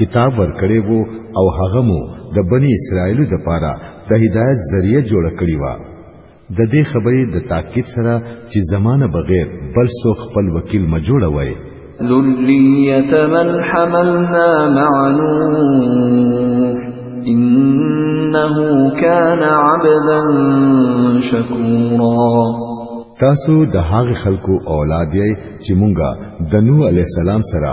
کتاب ورکړی وو او هغه مو د بنی اسرائیل د پاره د هدایت ذریعہ جوړ کړی و د دې خبرې د تاکید سره چې زمانه بغیر بل څوک خپل وکیل ما جوړوي ذریه من حملنا مع نوح انه كان عبدا شکورا تاسو د هغه خلکو اولاد یې چې مونږه د نوح علی السلام سره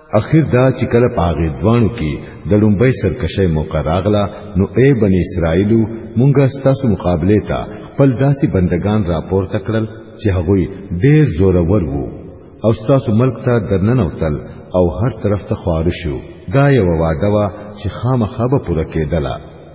اخر دا چې کله پاغه دوانو کې د لومبۍ سرکشې موقع راغله نو اے بنی اسرائیلو مونږه ستاسو مقابله ته خپل داسې بندگان راپور تکړل چې هغه ډیر زور ور وو او ستاسو ملک ته درنن اوتل او هر طرف ته خوارشو دا یو وعده وا چې خامخابه پوره کېدله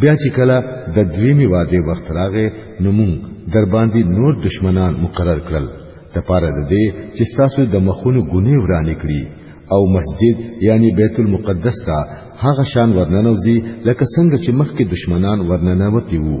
بیا چې کله د دویمې واده وخت راغې نو مونږ در باندې نور دشمنان مقرر کړل د پاره د دې چې تاسو د مخونو ګونې ورانې کړي او مسجد یعنی بیت المقدس ته هغه شان ورننوځي لکه څنګه چې مخکې دشمنان ورننوتی وو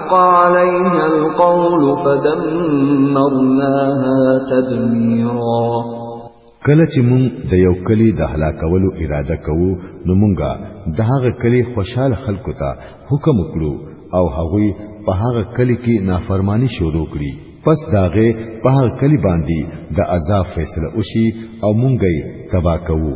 عليها القول فدمرناها تدميرا کله چې مونږ د یو کلی د هلاکولو اراده کوو نو مونږه د هغه کلی خوشحال خلکو ته حکم وکړو او هغوی په هغه کلی کې نافرمانی شروع کړي پس داغه په هغه کلی باندې د عذاب فیصله وشي او مونږه تبا کوو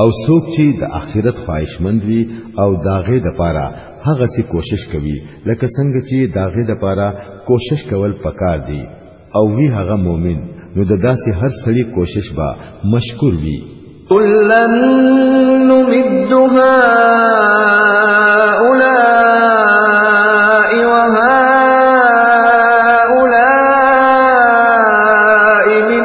او څوک چې د آخرت خواهشمند وي او داغه د پاره هغه سي کوشش کوي لکه څنګه چې داغه د پاره کوشش کول پکار دي او وی هغه مؤمن نو د داسې هر سړي کوشش به مشکور وي كلا نمد هؤلاء وهؤلاء من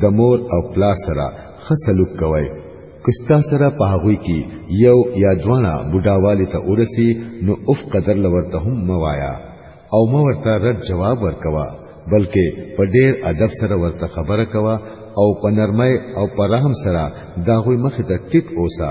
د مور او پلا سره ښه سلوک کوئ که ستا سره په هغوی کې یو یا دواړه بوډاوالي ته ورسي نو اف قدر لورته هم موایا او مو ورته رد جواب ورکوا بلکې په ډیر ادب سره ورته خبره کوا او په نرمۍ او په رحم سره دا غوي مخ ته ټیټ اوسه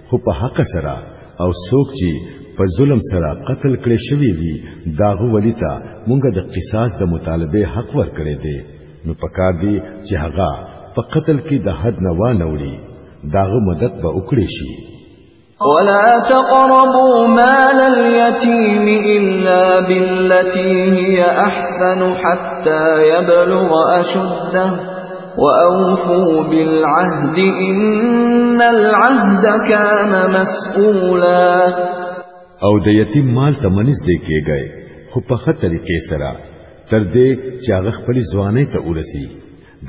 خو په حق سره او څوک چې په ظلم سره قتل کړي شوی وي داغه ولی ته مونږ د قصاص د مطالبه حق ور کړی دی نو پکار دی چې هغه په قتل کې د حد نه و نه وړي داغه مدد به وکړي شي ولا تقربوا مال اليتيم إلا بالتي هي أحسن حتى يبلغ أشده وأوفوا بالعهد إن العهد كان مسؤولا او د یتیم مال ته منځ دی کېږي خو په خه طریقې سره تر دې چې هغه خپل ځواني ته ورسی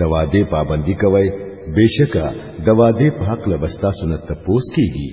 د وعده پابندي کوي بشکا د وعده په حق لبستا سنت ته پوس کیږي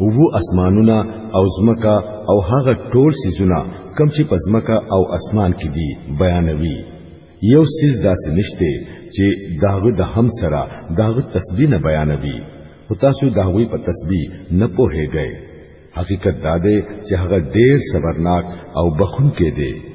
وو اسمانونه او زمکا او هغه ټول سيزونه کم چې په زمکا او اسمان کې دي بیانوي یو سیز داسې نشته چې داغه د هم سره داغه تسبیح نه بیانوي او تاسو داغوی په تسبیح نه پوهیږئ حقیقت دا دی چې هغه ډیر صبرناک او بخون کې دی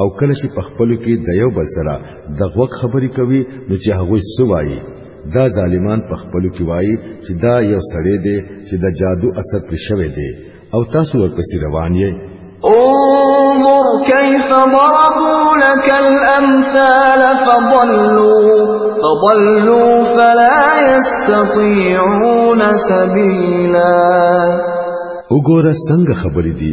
او کله چې په خپل کې د یو بل سره د غوږ خبرې کوي نو چې هغه سوایي دا ظالمان په خپل کې وایي چې دا یو سړی دی چې د جادو اثر پر شوی دی او تاسو ورپسې روان یې انظر كيف ضربوا لك الأمثال فضلوا فضلوا فلا يستطيعون سبيلا وګوره څنګه خبرې دي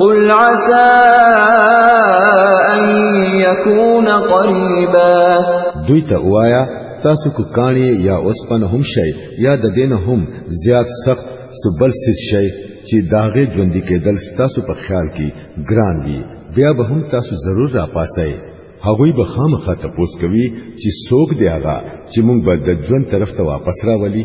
قل عسى ان يكون قريبا دوی ته وایا تاسو کو کانی یا اوسپن هم شي یا د دین هم زیات سخت سبل سیس شي چې داغه ژوند کېدل تاسو په خیال کې ګران وي بیا به هم تاسو ضرور را پاسئ هغوی به خامخا تپوس کوي چې څوک دی هغه چې موږ به د ژوند طرف ته واپس راولي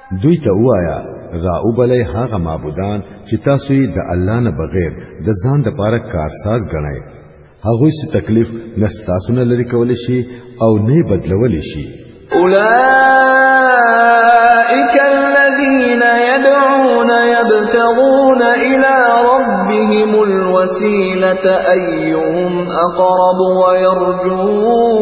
دوی ته وایا را وبلې هغه معبودان چې تاسو یې د الله نه بغیر د ځان د پاره کارساز ګڼئ هغه څه تکلیف نستاسو نه لري کول شي او نه بدلول شي اولئک الذین يدعون يبتغون الى ربهم الوسيله ايهم اقرب ويرجون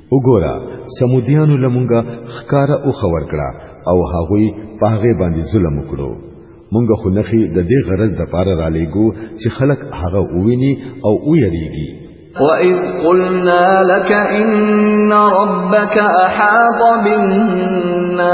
وګوره سمودیانو لمونګه خکاره او خور کړه او هغوی په هغه باندې ظلم وکړو مونږ خو نخي د دې غرض د پاره را لېګو چې خلک هغه وویني او ویریږي وَإِذْ قُلْنَا لَكَ إِنَّ رَبَّكَ أَحَاطَ بِالنَّاسِ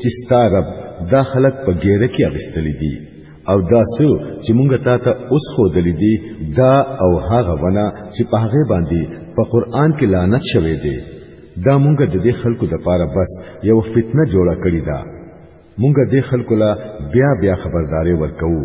چې ستا رب دا خلک په ګیره کې اغستلی دي او دا سو چې مونږ تا ته اوس خو دلی دي دا او هغه ونه چې په هغه باندې په قران کې لعنت شوه دی دا مونږ د دې خلکو د پاره بس یو فتنه جوړه کړی دا مونږ د خلکو لا بیا بیا خبرداري ورکوو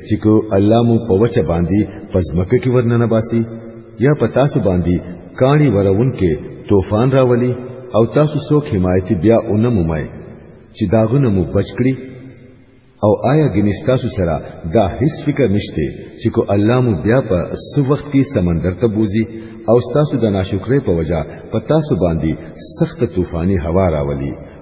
چې کو الله مو په وچه باندې پزمکه کې ورننه باسي یا په تاسو باندې کاڼي ورون کې طوفان راولي او تاسو څوک حمایت بیا اونم مې چې داغونه مو بچکړي او آیا ګنې تاسو سره دا هیڅ فکر نشته چې کو الله مو بیا په سو وخت کې سمندر ته بوزي او تاسو د ناشکرۍ په وجا په تاسو باندې سخت طوفاني هوا راولي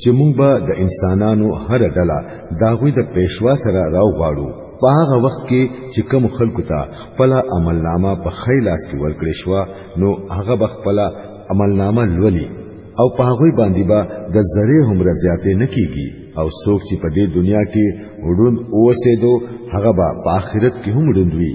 چې موږ به د انسانانو هر ډله داغوی د پېښوا سره راو غواړو په هغه وخت کې چې کوم خلکو ته خپل عملنامه په خی لاس کې ورکړې شو نو هغه به خپل عملنامه لولي او په هغه باندې به د زره هم رضایته نکېږي او څوک چې په دې دنیا کې وډوند اوسېدو هغه به په آخرت کې هم وډوندوي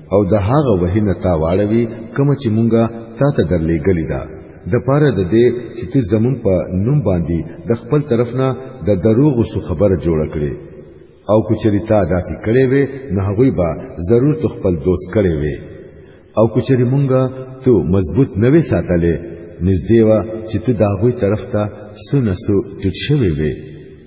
او د هغه وحینه تا واړوي کوم چې مونږه تا ته درلېګلې ده د پاره د دې چې ته زمون په نوم باندې د خپل طرف نه د دروغ سو خبره جوړ کړي او کچری تا داسې کړي وي نو هغه به ضرور تو خپل دوست کړي وي او کچری مونږه ته مضبوط نه وې ساتلې نږدې وا چې ته دا غوي طرف ته سونه سو ټټ شوي وي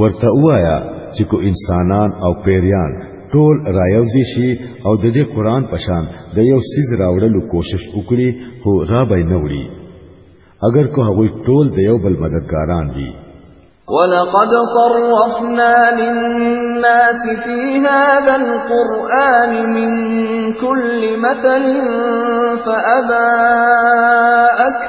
ورته وایا چې کو انسانان او پیریان ټول رايوځي شي او د دې قران پشان د یو سیز راوړلو کوشش وکړي خو را به نه وړي اگر کو هغه ټول د یو بل مددګاران دي ولقد صرفنا للناس في هذا القرآن من كل مثل فأبى أكثر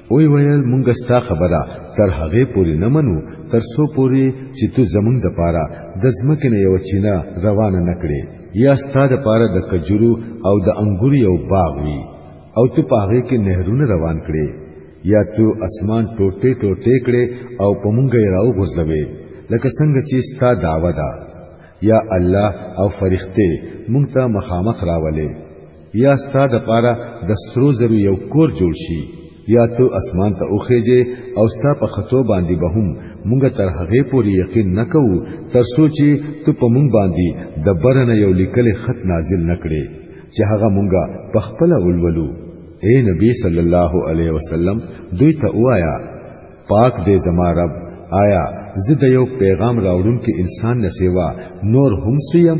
وی ویل مونږ ستا خبره تر هغه پوری نه منو تر سو پوری چې تو زمونږ د پاره د زمکه نه یو چینه روانه نکړي یا ستا د پاره د کجورو او د انګوري یو باغ وی او تو پاغه کې نهرونه روان کړي یا تو اسمان ټوټه ټوټه کړي او پمونګه راو غرزوي لکه څنګه چې ستا دعوه ده یا الله او فرښتې مونږ ته مخامخ راولې یا ستا د پاره د سرو زرو یو کور جوړ شي یا ته اسمان ته اوخېږي او ستا په خطو باندې به هم مونږ تر هغه پورې یقین نکوو تر سوچي ته په مونږ باندې د برنه یو لیکلې خط نازل نکړي چې هغه مونږ په خپل ولولو اے نبی صلی الله علیه وسلم دوی ته وایا پاک دې زما رب آیا زه د یو پیغام راوړونکو انسان نه سیوا نور هم سیم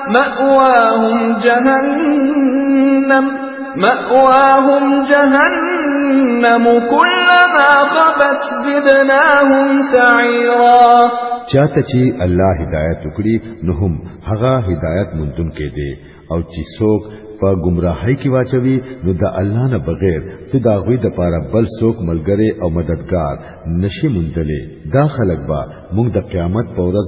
مأواهم جهنم مأواهم جهنم كلما خبت زدناهم سعيرا چاته چې الله هدایت وکړي نو هم هغه هدایت مندون کې دي او چې څوک په گمراهۍ کې واچوي نو د الله نه بغیر ته دا غوي د پاره بل څوک ملګری او مددگار نشي مندلې دا خلک به موږ د قیامت په ورځ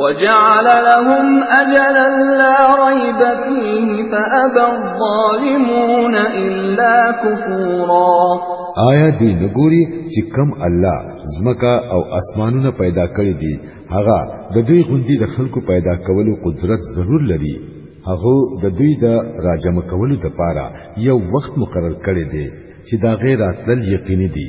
وجعل لهم اجلا لا ريب فيه فابى الظالمون الا كفورا آیا دی نګوري چې کم الله زمکا او اسمانونه پیدا کړی دي هغه د دوی غوندي د خلکو پیدا کولو قدرت ضرور لري هغه د دوی د راجم کولو لپاره یو وخت مقرر کړی دی چې دا غیر اتل یقیني دي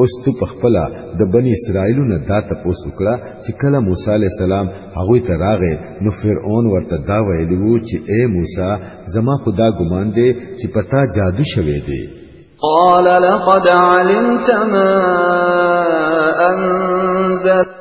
اوس تو په خپل د بنی اسرائیلو نه دا تاسو کړه چې کله موسی علی السلام هغه ته راغې نو فرعون ورته دا ویلی وو چې اے موسی زما خدا ګمان دی چې پتا جادو شوه دی قال لقد علمت ما انزل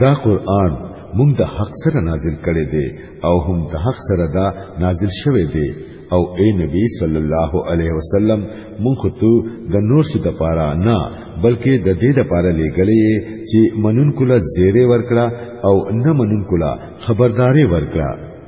دا قران مونږ د حق سره نازل کړي دي او هم د حق سره دا نازل شوه دي او اے نبی صلی الله علیه وسلم مونږ ته د نور څه د پاره نه بلکې د دې د پاره لګلې چې منون کله زیره ورکړه او نه منون کله خبرداري ورکړه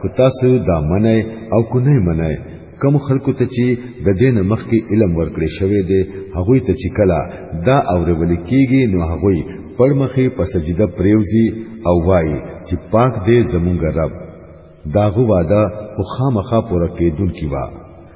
کو تاسو دا منئ او کو نه منئ کوم خلکو ته چې د دین مخکې علم ورکړې شوی دی هغه ته چې کلا دا اورول کیږي نو هغه پړمخې په سجده پریوزي او وایي چې پاک دې زمونږ رب داغه وعده خو خامخا پوره کېدون کی وا